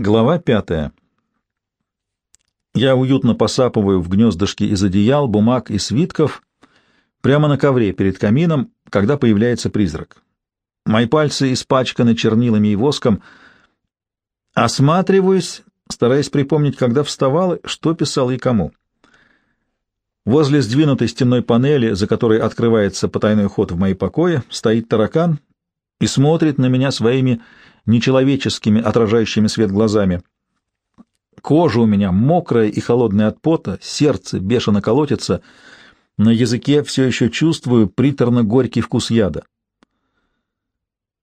Глава пятая. Я уютно посапываю в гнездышке из одеял, бумаг и свитков прямо на ковре перед камином, когда появляется призрак. Мои пальцы испачканы чернилами и воском. Осматриваюсь, стараясь припомнить, когда вставал, что писал и кому. Возле сдвинутой стенной панели, за которой открывается потайной ход в мои покои, стоит таракан и смотрит на меня своими нечеловеческими, отражающими свет глазами. Кожа у меня мокрая и холодная от пота, сердце бешено колотится, на языке все еще чувствую приторно-горький вкус яда.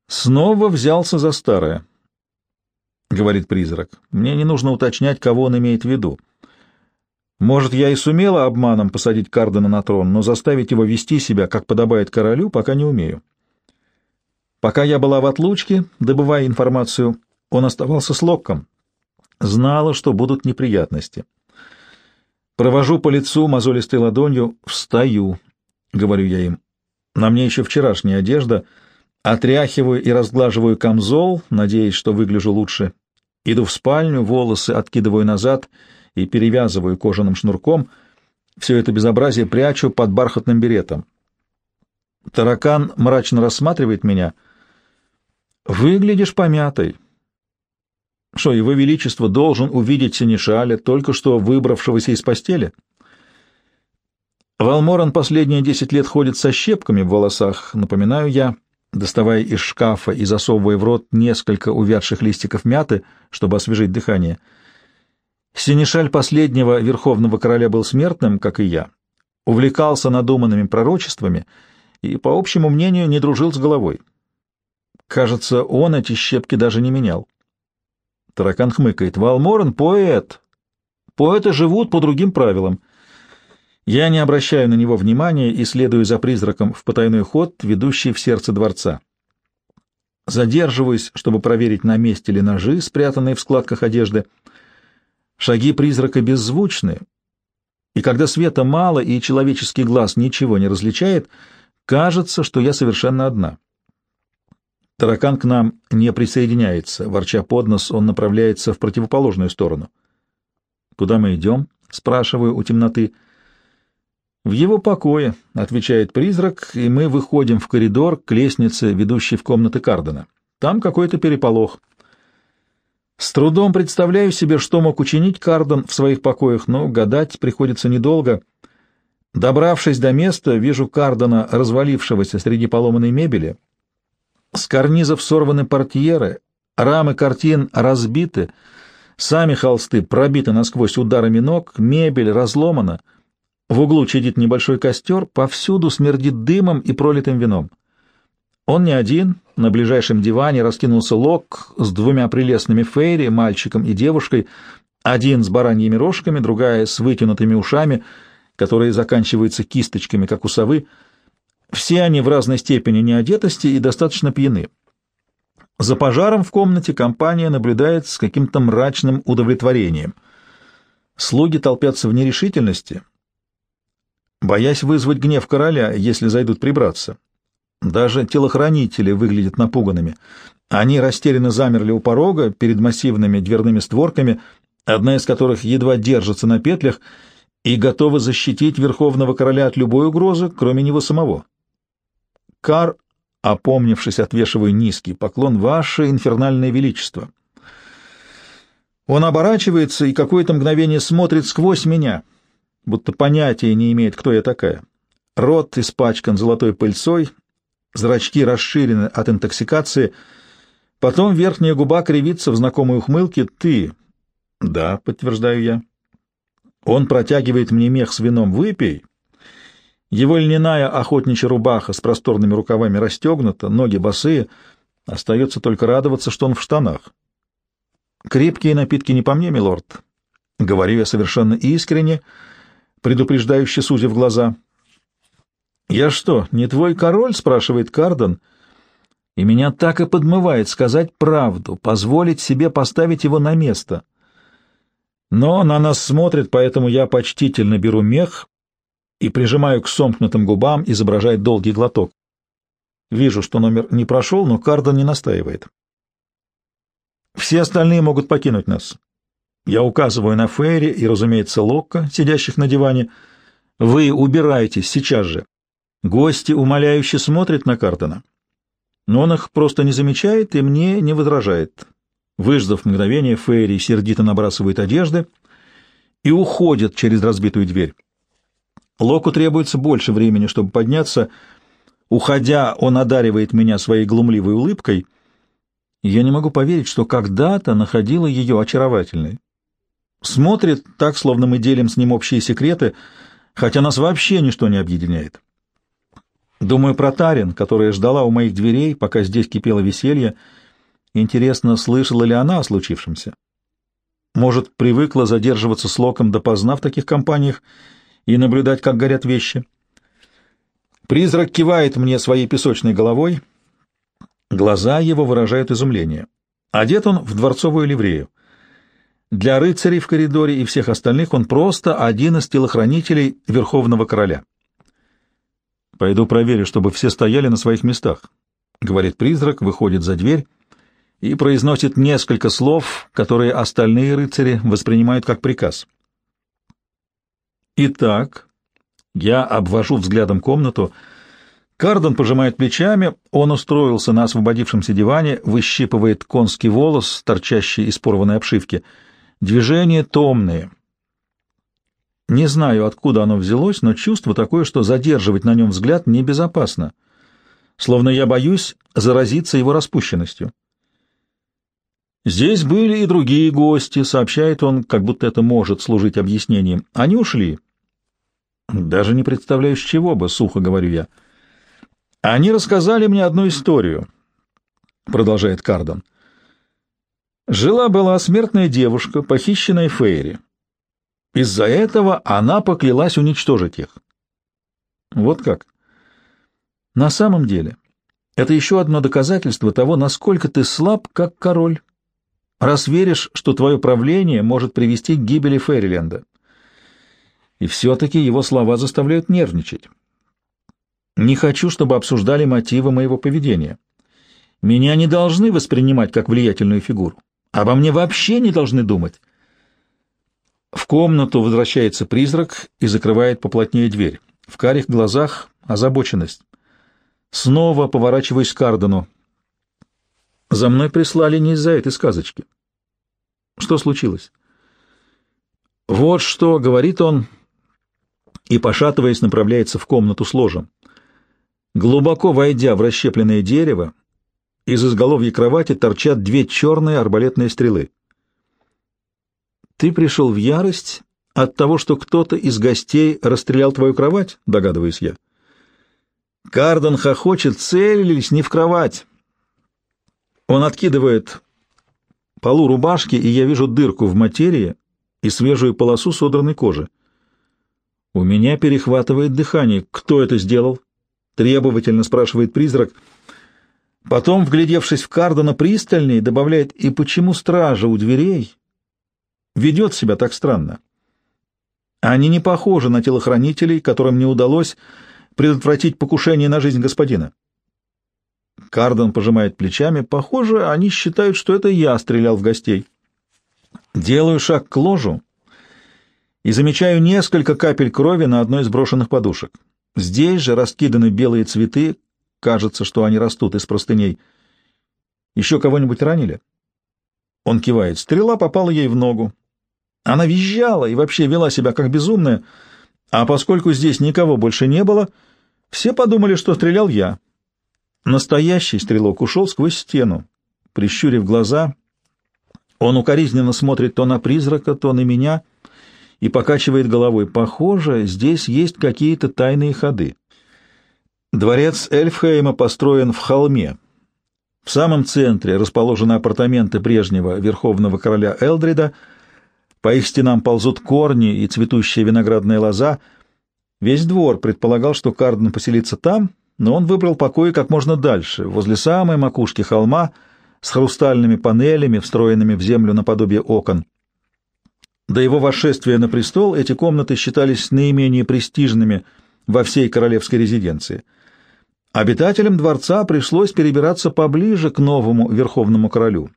«Снова взялся за старое», — говорит призрак. «Мне не нужно уточнять, кого он имеет в виду. Может, я и сумела обманом посадить Кардена на трон, но заставить его вести себя, как подобает королю, пока не умею. Пока я была в отлучке, добывая информацию, он оставался с Локком. Знала, что будут неприятности. Провожу по лицу мозолистой ладонью, встаю, — говорю я им. На мне еще вчерашняя одежда. Отряхиваю и разглаживаю камзол, надеясь, что выгляжу лучше. Иду в спальню, волосы откидываю назад и перевязываю кожаным шнурком. Все это безобразие прячу под бархатным беретом. Таракан мрачно рассматривает меня — Выглядишь помятой. Что, его величество должен увидеть Синишаля, только что выбравшегося из постели? Валморан последние десять лет ходит со щепками в волосах, напоминаю я, доставая из шкафа и засовывая в рот несколько увядших листиков мяты, чтобы освежить дыхание. Синишаль последнего верховного короля был смертным, как и я, увлекался надуманными пророчествами и, по общему мнению, не дружил с головой. Кажется, он эти щепки даже не менял. Таракан хмыкает. Валморен — поэт. Поэты живут по другим правилам. Я не обращаю на него внимания и следую за призраком в потайной ход, ведущий в сердце дворца. Задерживаюсь, чтобы проверить, на месте ли ножи, спрятанные в складках одежды. Шаги призрака беззвучны, и когда света мало и человеческий глаз ничего не различает, кажется, что я совершенно одна. Таракан к нам не присоединяется. Ворча под нос, он направляется в противоположную сторону. «Куда мы идем?» — спрашиваю у темноты. «В его покое», — отвечает призрак, и мы выходим в коридор к лестнице, ведущей в комнаты Кардена. Там какой-то переполох. С трудом представляю себе, что мог учинить Карден в своих покоях, но гадать приходится недолго. Добравшись до места, вижу Кардена, развалившегося среди поломанной мебели, с карнизов сорваны портьеры, рамы картин разбиты, сами холсты пробиты насквозь ударами ног, мебель разломана. В углу чадит небольшой костер, повсюду смердит дымом и пролитым вином. Он не один, на ближайшем диване раскинулся лог с двумя прелестными фейри, мальчиком и девушкой, один с бараньими рожками, другая с вытянутыми ушами, которые заканчиваются кисточками, как у совы, все они в разной степени неодетости и достаточно пьяны. За пожаром в комнате компания наблюдает с каким-то мрачным удовлетворением. Слуги толпятся в нерешительности, боясь вызвать гнев короля, если зайдут прибраться. Даже телохранители выглядят напуганными. Они растерянно замерли у порога перед массивными дверными створками, одна из которых едва держится на петлях, и готова защитить верховного короля от любой угрозы, кроме него самого. Кар, опомнившись, отвешиваю низкий поклон, ваше инфернальное величество. Он оборачивается и какое-то мгновение смотрит сквозь меня, будто понятия не имеет, кто я такая. Рот испачкан золотой пыльцой, зрачки расширены от интоксикации, потом верхняя губа кривится в знакомой ухмылке «ты». «Да», — подтверждаю я. Он протягивает мне мех с вином «выпей», его льняная охотничья рубаха с просторными рукавами расстегнута, ноги босые. Остается только радоваться, что он в штанах. Крепкие напитки не по мне, милорд. Говорю я совершенно искренне, предупреждающе сузив глаза. «Я что, не твой король?» — спрашивает Кардон. И меня так и подмывает сказать правду, позволить себе поставить его на место. Но на нас смотрит, поэтому я почтительно беру мех и прижимаю к сомкнутым губам, изображает долгий глоток. Вижу, что номер не прошел, но Кардон не настаивает. Все остальные могут покинуть нас. Я указываю на Ферри и, разумеется, Локко, сидящих на диване. Вы убирайтесь сейчас же. Гости умоляюще смотрят на Картона. Но он их просто не замечает и мне не возражает. Выждав мгновение, Ферри сердито набрасывает одежды и уходит через разбитую дверь. Локу требуется больше времени, чтобы подняться. Уходя, он одаривает меня своей глумливой улыбкой. Я не могу поверить, что когда-то находила ее очаровательной. Смотрит так, словно мы делим с ним общие секреты, хотя нас вообще ничто не объединяет. Думаю про Тарин, которая ждала у моих дверей, пока здесь кипело веселье. Интересно, слышала ли она о случившемся? Может, привыкла задерживаться с Локом допоздна в таких компаниях и наблюдать, как горят вещи? Призрак кивает мне своей песочной головой. Глаза его выражают изумление. Одет он в дворцовую ливрею. Для рыцарей в коридоре и всех остальных он просто один из телохранителей Верховного Короля. «Пойду проверю, чтобы все стояли на своих местах», — говорит призрак, выходит за дверь и произносит несколько слов, которые остальные рыцари воспринимают как приказ. Итак, я обвожу взглядом комнату. Кардон пожимает плечами, он устроился на освободившемся диване, выщипывает конский волос, торчащий из порванной обшивки. Движения томные, не знаю, откуда оно взялось, но чувство такое, что задерживать на нем взгляд небезопасно, словно я боюсь заразиться его распущенностью. «Здесь были и другие гости», — сообщает он, как будто это может служить объяснением. «Они ушли». «Даже не представляю, с чего бы», — сухо говорю я. «Они рассказали мне одну историю», — продолжает Кардон. «Жила-была смертная девушка, похищенная Фейри. Из-за этого она поклялась уничтожить их. Вот как. На самом деле, это еще одно доказательство того, насколько ты слаб, как король, раз веришь, что твое правление может привести к гибели Фэриленда. И все-таки его слова заставляют нервничать. Не хочу, чтобы обсуждали мотивы моего поведения. Меня не должны воспринимать как влиятельную фигуру. Обо мне вообще не должны думать. В комнату возвращается призрак и закрывает поплотнее дверь. В карих глазах озабоченность. Снова поворачиваюсь к Кардену. За мной прислали не из-за этой сказочки. Что случилось? Вот что, говорит он, и, пошатываясь, направляется в комнату с ложем. Глубоко войдя в расщепленное дерево, из изголовья кровати торчат две черные арбалетные стрелы. Ты пришел в ярость от того, что кто-то из гостей расстрелял твою кровать, догадываюсь я. Кардон хохочет, целились не в кровать. Он откидывает полу рубашки, и я вижу дырку в материи и свежую полосу содранной кожи. У меня перехватывает дыхание. Кто это сделал? Требовательно спрашивает призрак. Потом, вглядевшись в Кардона пристальнее, добавляет, и почему стража у дверей ведет себя так странно. Они не похожи на телохранителей, которым не удалось предотвратить покушение на жизнь господина. Кардон пожимает плечами. Похоже, они считают, что это я стрелял в гостей. Делаю шаг к ложу и замечаю несколько капель крови на одной из брошенных подушек. Здесь же раскиданы белые цветы, кажется, что они растут из простыней. Еще кого-нибудь ранили? Он кивает. Стрела попала ей в ногу. Она визжала и вообще вела себя как безумная, а поскольку здесь никого больше не было, все подумали, что стрелял я. Настоящий стрелок ушел сквозь стену. Прищурив глаза, он укоризненно смотрит то на призрака, то на меня и покачивает головой. Похоже, здесь есть какие-то тайные ходы. Дворец Эльфхейма построен в холме. В самом центре расположены апартаменты прежнего верховного короля Элдрида — по их стенам ползут корни и цветущая виноградная лоза. Весь двор предполагал, что Карден поселится там, но он выбрал покои как можно дальше, возле самой макушки холма, с хрустальными панелями, встроенными в землю наподобие окон. До его восшествия на престол эти комнаты считались наименее престижными во всей королевской резиденции. Обитателям дворца пришлось перебираться поближе к новому верховному королю.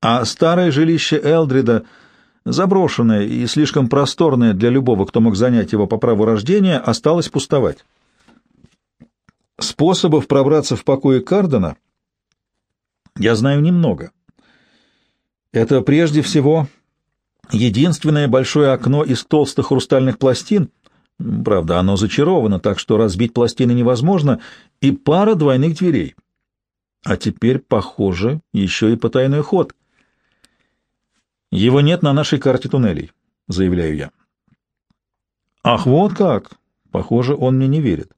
а старое жилище Элдрида, заброшенное и слишком просторное для любого, кто мог занять его по праву рождения, осталось пустовать. Способов пробраться в покое Кардена я знаю немного. Это прежде всего единственное большое окно из толстых хрустальных пластин, правда, оно зачаровано, так что разбить пластины невозможно, и пара двойных дверей. А теперь, похоже, еще и потайной ход. Его нет на нашей карте туннелей, заявляю я. Ах, вот как! Похоже, он мне не верит.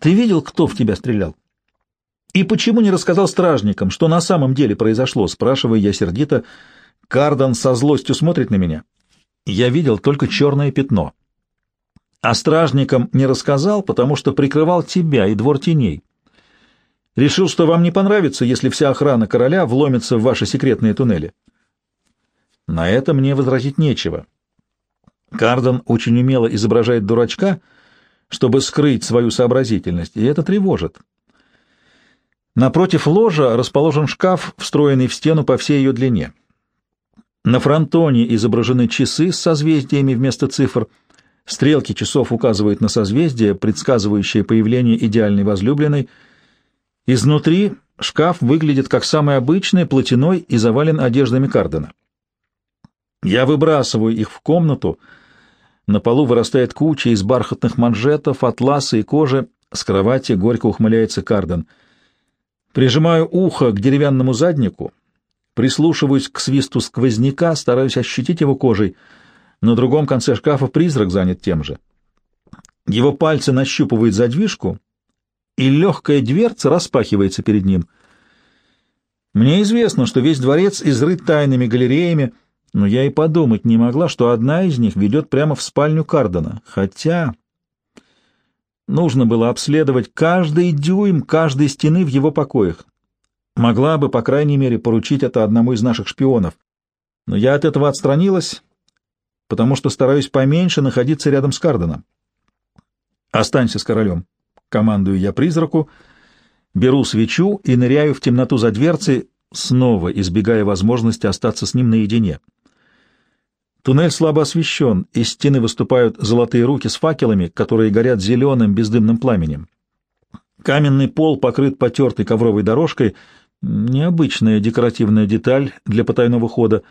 Ты видел, кто в тебя стрелял? И почему не рассказал стражникам, что на самом деле произошло? Спрашиваю я сердито. Кардан со злостью смотрит на меня. Я видел только черное пятно. А стражникам не рассказал, потому что прикрывал тебя и двор теней. Решил, что вам не понравится, если вся охрана короля вломится в ваши секретные туннели. На это мне возразить нечего. Кардан очень умело изображает дурачка, чтобы скрыть свою сообразительность, и это тревожит. Напротив ложа расположен шкаф, встроенный в стену по всей ее длине. На фронтоне изображены часы с созвездиями вместо цифр. Стрелки часов указывают на созвездие, предсказывающее появление идеальной возлюбленной. Изнутри шкаф выглядит как самый обычный, платяной и завален одеждами Кардена. Я выбрасываю их в комнату. На полу вырастает куча из бархатных манжетов, атласа и кожи. С кровати горько ухмыляется Карден. Прижимаю ухо к деревянному заднику, прислушиваюсь к свисту сквозняка, стараюсь ощутить его кожей. На другом конце шкафа призрак занят тем же. Его пальцы нащупывают задвижку, и легкая дверца распахивается перед ним. Мне известно, что весь дворец изрыт тайными галереями, но я и подумать не могла, что одна из них ведет прямо в спальню Кардена. Хотя нужно было обследовать каждый дюйм каждой стены в его покоях. Могла бы, по крайней мере, поручить это одному из наших шпионов. Но я от этого отстранилась, потому что стараюсь поменьше находиться рядом с Карденом. «Останься с королем», — командую я призраку, беру свечу и ныряю в темноту за дверцей, снова избегая возможности остаться с ним наедине. Туннель слабо освещен, из стены выступают золотые руки с факелами, которые горят зеленым бездымным пламенем. Каменный пол покрыт потертой ковровой дорожкой, необычная декоративная деталь для потайного хода.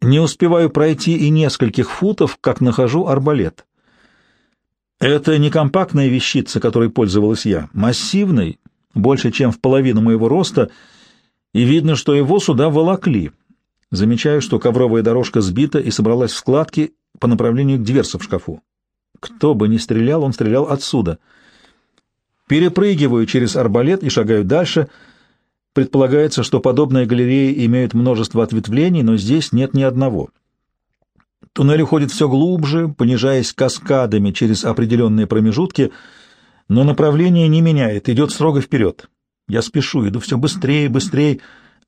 Не успеваю пройти и нескольких футов, как нахожу арбалет. Это не компактная вещица, которой пользовалась я, массивный, больше, чем в половину моего роста, и видно, что его сюда волокли — Замечаю, что ковровая дорожка сбита и собралась в складки по направлению к дверце в шкафу. Кто бы ни стрелял, он стрелял отсюда. Перепрыгиваю через арбалет и шагаю дальше. Предполагается, что подобные галереи имеют множество ответвлений, но здесь нет ни одного. Туннель уходит все глубже, понижаясь каскадами через определенные промежутки, но направление не меняет, идет строго вперед. Я спешу, иду все быстрее, быстрее,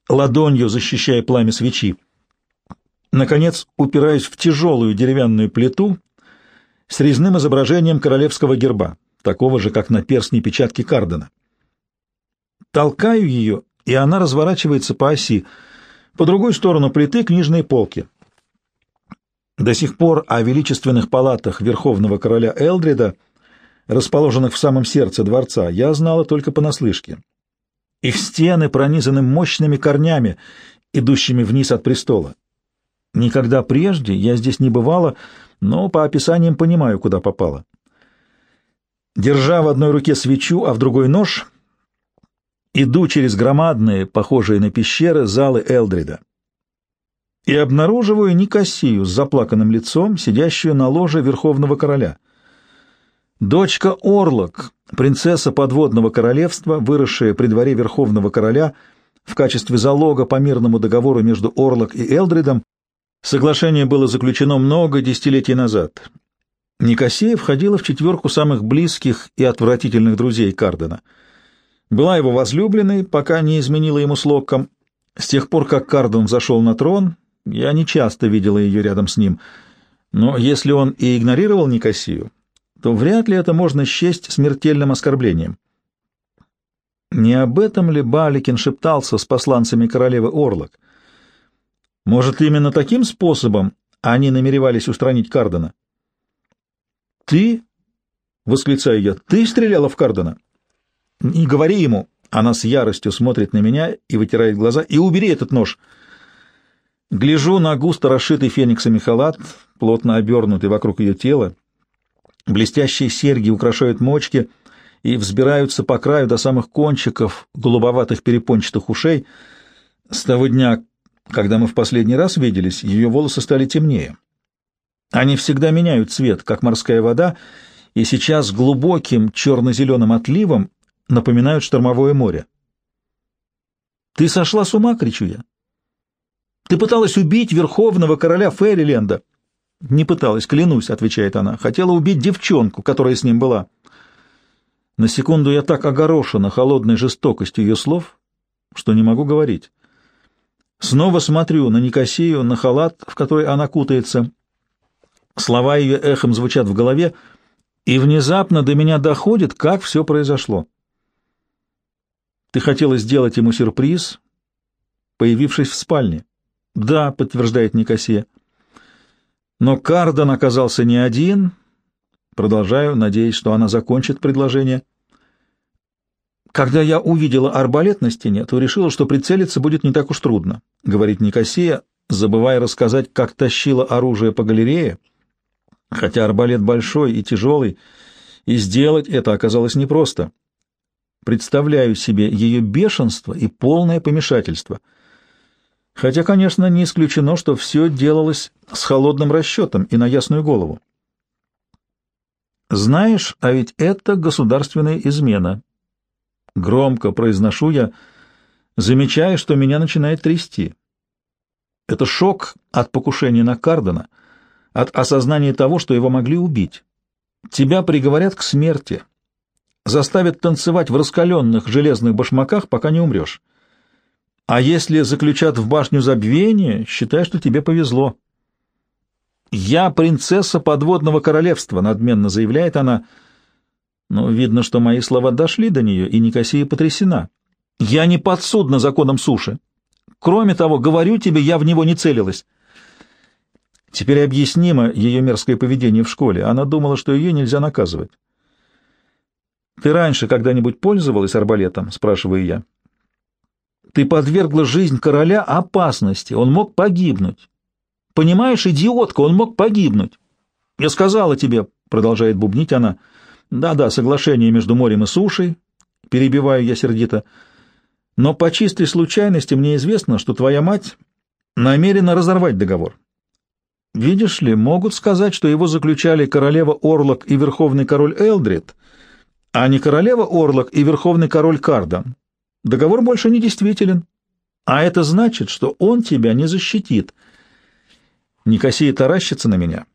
ладонью защищая пламя свечи. Наконец упираюсь в тяжелую деревянную плиту с резным изображением королевского герба, такого же, как на перстне печатки Кардена. Толкаю ее, и она разворачивается по оси. По другой сторону плиты книжные полки. До сих пор о величественных палатах верховного короля Элдрида, расположенных в самом сердце дворца, я знала только понаслышке. Их стены пронизаны мощными корнями, идущими вниз от престола. Никогда прежде я здесь не бывала, но по описаниям понимаю, куда попала. Держа в одной руке свечу, а в другой нож, иду через громадные, похожие на пещеры, залы Элдрида. И обнаруживаю Никосию с заплаканным лицом, сидящую на ложе Верховного Короля. Дочка Орлок, принцесса подводного королевства, выросшая при дворе Верховного Короля в качестве залога по мирному договору между Орлок и Элдридом, соглашение было заключено много десятилетий назад. Никосия входила в четверку самых близких и отвратительных друзей Кардена. Была его возлюбленной, пока не изменила ему с Локком. С тех пор, как Карден зашел на трон, я не часто видела ее рядом с ним. Но если он и игнорировал Никосию, то вряд ли это можно счесть смертельным оскорблением. Не об этом ли Баликин шептался с посланцами королевы Орлок? Может, именно таким способом они намеревались устранить Кардена? «Ты?» — восклицаю я. «Ты стреляла в Кардена?» «Не говори ему!» Она с яростью смотрит на меня и вытирает глаза. «И убери этот нож!» Гляжу на густо расшитый фениксами халат, плотно обернутый вокруг ее тела. Блестящие серьги украшают мочки и взбираются по краю до самых кончиков голубоватых перепончатых ушей. С того дня, когда мы в последний раз виделись, ее волосы стали темнее. Они всегда меняют цвет, как морская вода, и сейчас глубоким черно-зеленым отливом напоминают штормовое море. «Ты сошла с ума?» — кричу я. «Ты пыталась убить верховного короля Фэриленда!» «Не пыталась, клянусь», — отвечает она. «Хотела убить девчонку, которая с ним была». На секунду я так огорошена холодной жестокостью ее слов, что не могу говорить. Снова смотрю на Никосию, на халат, в который она кутается. Слова ее эхом звучат в голове, и внезапно до меня доходит, как все произошло. Ты хотела сделать ему сюрприз, появившись в спальне. Да, подтверждает Никосия. Но Кардон оказался не один. Продолжаю, надеясь, что она закончит предложение. Когда я увидела арбалет на стене, то решила, что прицелиться будет не так уж трудно, говорит Никосия, забывая рассказать, как тащила оружие по галерее, хотя арбалет большой и тяжелый, и сделать это оказалось непросто. Представляю себе ее бешенство и полное помешательство. Хотя, конечно, не исключено, что все делалось с холодным расчетом и на ясную голову. Знаешь, а ведь это государственная измена. Громко произношу я, замечая, что меня начинает трясти. Это шок от покушения на Кардена, от осознания того, что его могли убить. Тебя приговорят к смерти, заставят танцевать в раскаленных железных башмаках, пока не умрешь. А если заключат в башню забвения, считай, что тебе повезло. «Я принцесса подводного королевства», — надменно заявляет она. Но видно, что мои слова дошли до нее, и Никосия потрясена. «Я не подсудна законам суши. Кроме того, говорю тебе, я в него не целилась». Теперь объяснимо ее мерзкое поведение в школе. Она думала, что ее нельзя наказывать. «Ты раньше когда-нибудь пользовалась арбалетом?» — спрашиваю я. «Ты подвергла жизнь короля опасности. Он мог погибнуть. Понимаешь, идиотка, он мог погибнуть. Я сказала тебе, — продолжает бубнить она, — да-да, соглашение между морем и сушей, перебиваю я сердито, но по чистой случайности мне известно, что твоя мать намерена разорвать договор. Видишь ли, могут сказать, что его заключали королева Орлок и верховный король Элдрид, а не королева Орлок и верховный король Кардан. Договор больше не действителен, а это значит, что он тебя не защитит — Никосия таращится на меня.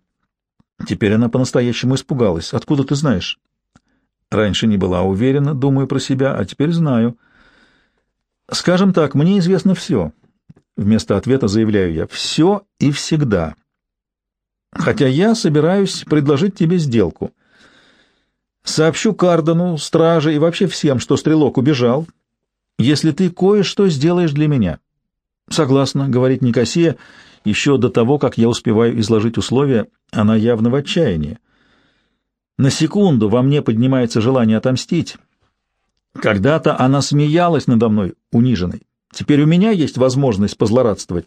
Теперь она по-настоящему испугалась. Откуда ты знаешь? Раньше не была уверена, думаю про себя, а теперь знаю. Скажем так, мне известно все. Вместо ответа заявляю я. Все и всегда. Хотя я собираюсь предложить тебе сделку. Сообщу Кардену, страже и вообще всем, что стрелок убежал, если ты кое-что сделаешь для меня. Согласна, говорит Никосия, — еще до того, как я успеваю изложить условия, она явно в отчаянии. На секунду во мне поднимается желание отомстить. Когда-то она смеялась надо мной, униженной. Теперь у меня есть возможность позлорадствовать.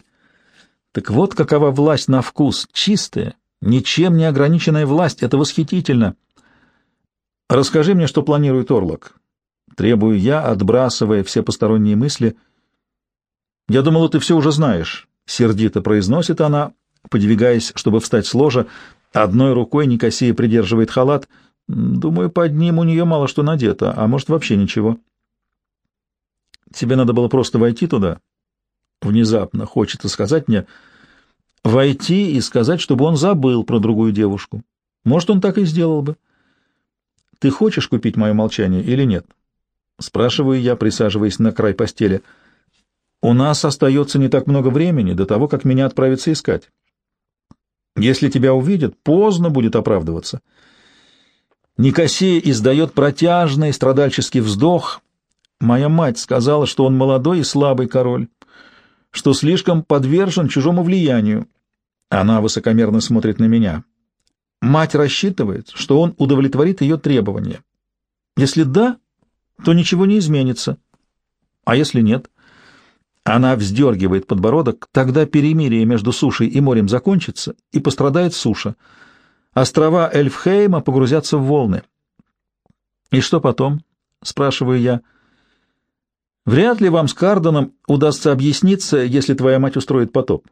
Так вот какова власть на вкус, чистая, ничем не ограниченная власть, это восхитительно. Расскажи мне, что планирует Орлок. Требую я, отбрасывая все посторонние мысли. Я думала, ты все уже знаешь. — сердито произносит она, подвигаясь, чтобы встать с ложа. Одной рукой Никосия придерживает халат. Думаю, под ним у нее мало что надето, а может, вообще ничего. Тебе надо было просто войти туда. Внезапно хочется сказать мне, войти и сказать, чтобы он забыл про другую девушку. Может, он так и сделал бы. Ты хочешь купить мое молчание или нет? Спрашиваю я, присаживаясь на край постели — у нас остается не так много времени до того, как меня отправятся искать. Если тебя увидят, поздно будет оправдываться. Никосия издает протяжный страдальческий вздох. Моя мать сказала, что он молодой и слабый король, что слишком подвержен чужому влиянию. Она высокомерно смотрит на меня. Мать рассчитывает, что он удовлетворит ее требования. Если да, то ничего не изменится. А если нет? Она вздергивает подбородок, тогда перемирие между сушей и морем закончится, и пострадает суша. Острова Эльфхейма погрузятся в волны. «И что потом?» — спрашиваю я. «Вряд ли вам с Кардоном удастся объясниться, если твоя мать устроит потоп».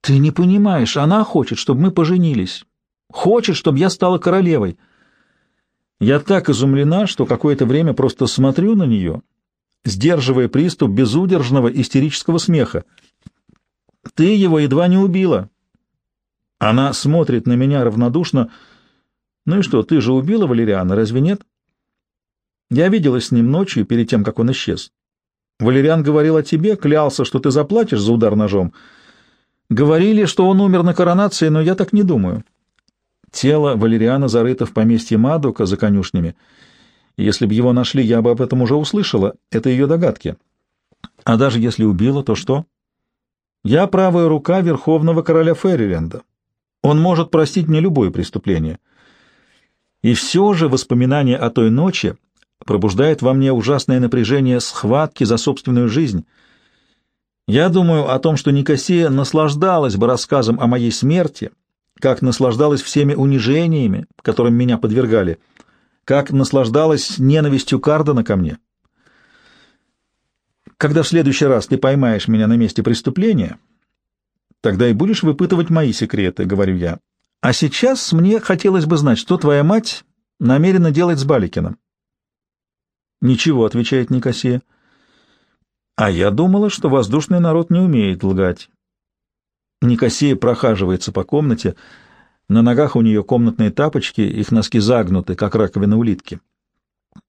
«Ты не понимаешь, она хочет, чтобы мы поженились. Хочет, чтобы я стала королевой». Я так изумлена, что какое-то время просто смотрю на нее сдерживая приступ безудержного истерического смеха. «Ты его едва не убила!» Она смотрит на меня равнодушно. «Ну и что, ты же убила Валериана, разве нет?» Я виделась с ним ночью, перед тем, как он исчез. Валериан говорил о тебе, клялся, что ты заплатишь за удар ножом. Говорили, что он умер на коронации, но я так не думаю. Тело Валериана зарыто в поместье Мадука за конюшнями, если бы его нашли, я бы об этом уже услышала. Это ее догадки. А даже если убила, то что? Я правая рука верховного короля Ферриленда. Он может простить мне любое преступление. И все же воспоминание о той ночи пробуждает во мне ужасное напряжение схватки за собственную жизнь. Я думаю о том, что Никосия наслаждалась бы рассказом о моей смерти, как наслаждалась всеми унижениями, которым меня подвергали — как наслаждалась ненавистью Кардена ко мне. Когда в следующий раз ты поймаешь меня на месте преступления, тогда и будешь выпытывать мои секреты, — говорю я. А сейчас мне хотелось бы знать, что твоя мать намерена делать с Баликиным. Ничего, — отвечает Никосия. А я думала, что воздушный народ не умеет лгать. Никосия прохаживается по комнате, — на ногах у нее комнатные тапочки, их носки загнуты, как раковина улитки.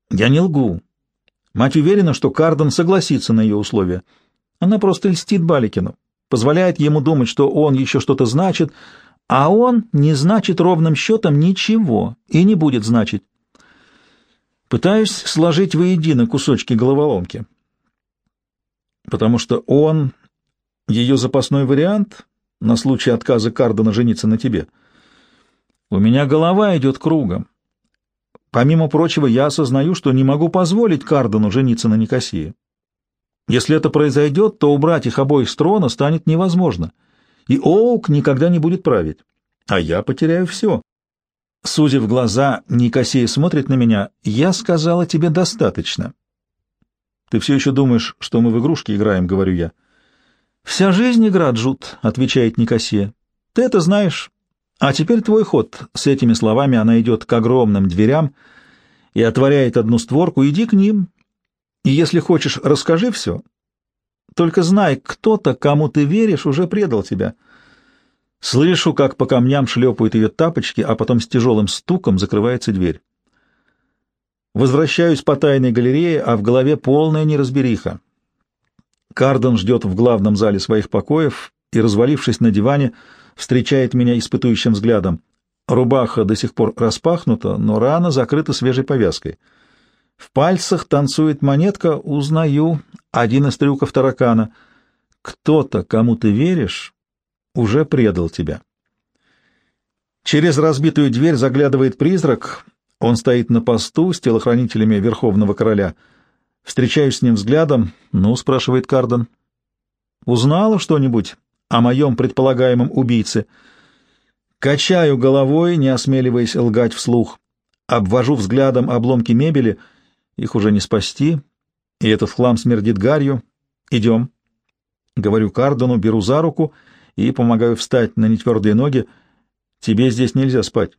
Я не лгу. Мать уверена, что Кардон согласится на ее условия. Она просто льстит Баликину, позволяет ему думать, что он еще что-то значит, а он не значит ровным счетом ничего и не будет значить. Пытаюсь сложить воедино кусочки головоломки, потому что он — ее запасной вариант на случай отказа Кардона жениться на тебе — у меня голова идет кругом. Помимо прочего, я осознаю, что не могу позволить Кардену жениться на Никосии. Если это произойдет, то убрать их обоих с трона станет невозможно, и Оук никогда не будет править, а я потеряю все. Сузив глаза, Никосия смотрит на меня. «Я сказала тебе достаточно». «Ты все еще думаешь, что мы в игрушки играем?» — говорю я. «Вся жизнь игра, Джуд», — отвечает Никосия. «Ты это знаешь, а теперь твой ход. С этими словами она идет к огромным дверям и отворяет одну створку. Иди к ним. И если хочешь, расскажи все. Только знай, кто-то, кому ты веришь, уже предал тебя. Слышу, как по камням шлепают ее тапочки, а потом с тяжелым стуком закрывается дверь. Возвращаюсь по тайной галерее, а в голове полная неразбериха. Карден ждет в главном зале своих покоев и, развалившись на диване, встречает меня испытующим взглядом. Рубаха до сих пор распахнута, но рана закрыта свежей повязкой. В пальцах танцует монетка, узнаю, один из трюков таракана. Кто-то, кому ты веришь, уже предал тебя. Через разбитую дверь заглядывает призрак. Он стоит на посту с телохранителями Верховного Короля. Встречаюсь с ним взглядом. «Ну?» — спрашивает Карден. «Узнала что-нибудь?» о моем предполагаемом убийце. Качаю головой, не осмеливаясь лгать вслух. Обвожу взглядом обломки мебели. Их уже не спасти. И этот хлам смердит гарью. Идем. Говорю Кардону, беру за руку и помогаю встать на нетвердые ноги. Тебе здесь нельзя спать.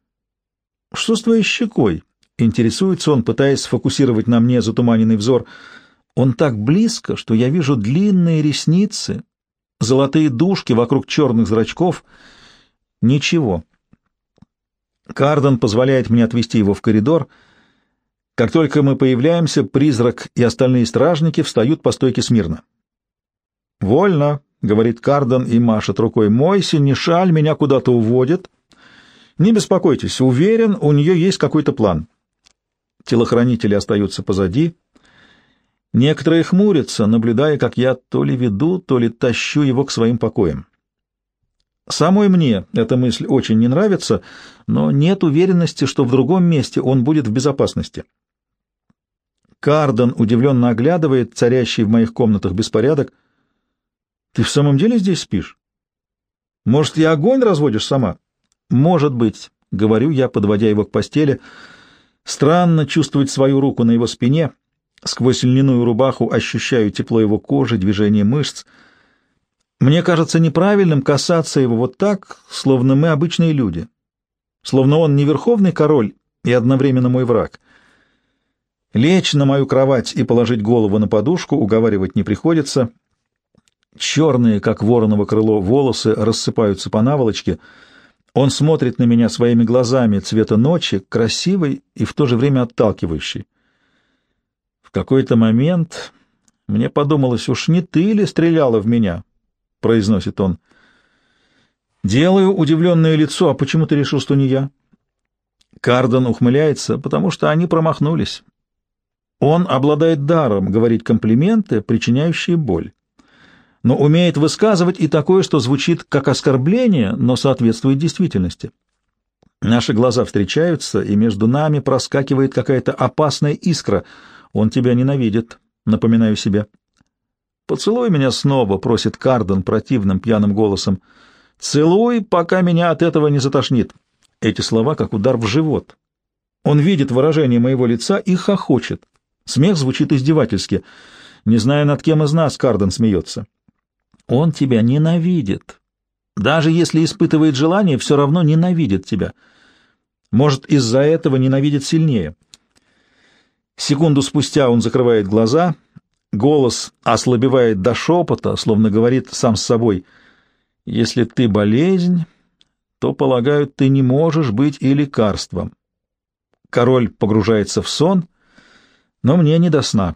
Что с твоей щекой? Интересуется он, пытаясь сфокусировать на мне затуманенный взор. Он так близко, что я вижу длинные ресницы, золотые дужки вокруг черных зрачков. Ничего. Карден позволяет мне отвести его в коридор. Как только мы появляемся, призрак и остальные стражники встают по стойке смирно. «Вольно», — говорит Карден и машет рукой, — «мой синешаль меня куда-то уводит. Не беспокойтесь, уверен, у нее есть какой-то план». Телохранители остаются позади, Некоторые хмурятся, наблюдая, как я то ли веду, то ли тащу его к своим покоям. Самой мне эта мысль очень не нравится, но нет уверенности, что в другом месте он будет в безопасности. Кардон удивленно оглядывает царящий в моих комнатах беспорядок. «Ты в самом деле здесь спишь? Может, и огонь разводишь сама?» «Может быть», — говорю я, подводя его к постели. Странно чувствовать свою руку на его спине. Сквозь льняную рубаху ощущаю тепло его кожи, движение мышц — мне кажется неправильным касаться его вот так, словно мы обычные люди, словно он не верховный король и одновременно мой враг. Лечь на мою кровать и положить голову на подушку уговаривать не приходится. Черные, как вороново крыло, волосы рассыпаются по наволочке. Он смотрит на меня своими глазами цвета ночи, красивый и в то же время отталкивающий. В какой-то момент мне подумалось, уж не ты ли стреляла в меня, — произносит он. Делаю удивленное лицо. А почему ты решил, что не я? Кардон ухмыляется, потому что они промахнулись. Он обладает даром говорить комплименты, причиняющие боль, но умеет высказывать и такое, что звучит как оскорбление, но соответствует действительности. Наши глаза встречаются, и между нами проскакивает какая-то опасная искра. Он тебя ненавидит, напоминаю себе. «Поцелуй меня снова», — просит Кардон противным пьяным голосом. «Целуй, пока меня от этого не затошнит». Эти слова как удар в живот. Он видит выражение моего лица и хохочет. Смех звучит издевательски. Не зная, над кем из нас Кардон смеется. Он тебя ненавидит. Даже если испытывает желание, все равно ненавидит тебя. Может, из-за этого ненавидит сильнее. Секунду спустя он закрывает глаза — Голос ослабевает до шепота, словно говорит сам с собой. «Если ты болезнь, то, полагаю, ты не можешь быть и лекарством». Король погружается в сон, но мне не до сна.